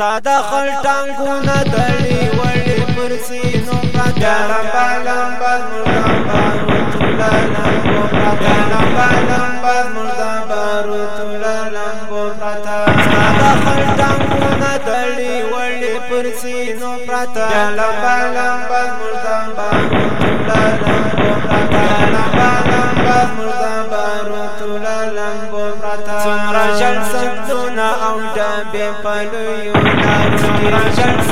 ستا د خلټنګونه دړي وړي پر سینو پګړم پالم بس مردم بارو تولانم بورتا ګړم پالم بس مردم بارو تولانم بورتا ستا د خلټنګونه دړي وړي پر سینو پراتا ګړم پالم بس مردم بارو تولانم بورتا ګړم پالم بس مردم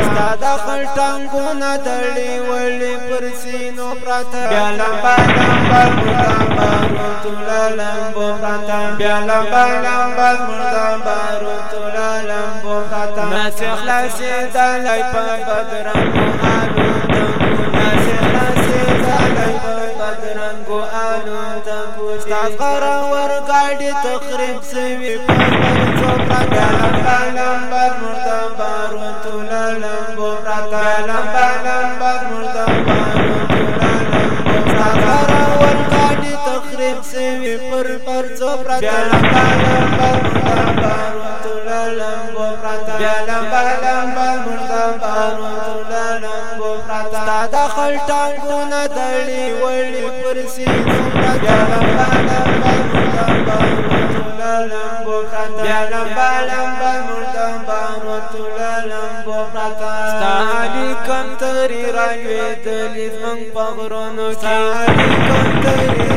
استاد خلټان کو نه تړلې ولې پر سینو پراته بیا لمبا لمبا مرتبا رتلا لمبو پراته بیا لمبا لمبا مرتبا رتلا لمبو پراته ناس اخلاص دلای په بدرنګ حالو ناس اخلاص دلای په بدرنګ آلو ته پوښتنه غره ور ګاډي تخریب سوي په څو پراته لمبا لمبا بیا لمبا لمبا مرتبانو تولانم بو پرتا تا داخل ټانګونه دړي وړي پر سینو بیا لمبا لمبا مرتبانو تولانم بو پرتا بیا لمبا لمبا مرتبانو تولانم بو پرتا ستا علی کم تری راوي دلی من پغرونو کې علی کم تری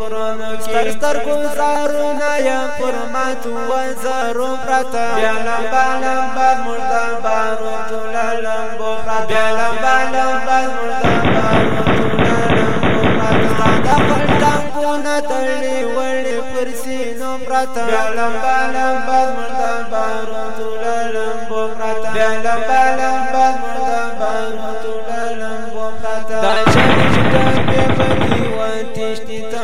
غرونو کې ستر ستر ګلزارونه یم پر ماتو وزرو پرته بیا لمبه لمبه مرده بارو توله لمبو پرته بیا لمبه لمبه مرده بارو توله لمبو پرته ستا د خپل ټانګونه تړلې وړې پر سینو پرته بیا لمبه لمبه مرده بارو توله لمبو پرته بیا لمبه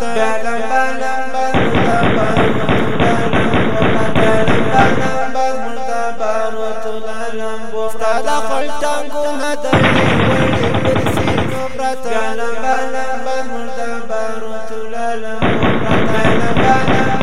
Bala bala bala bala bala bala bala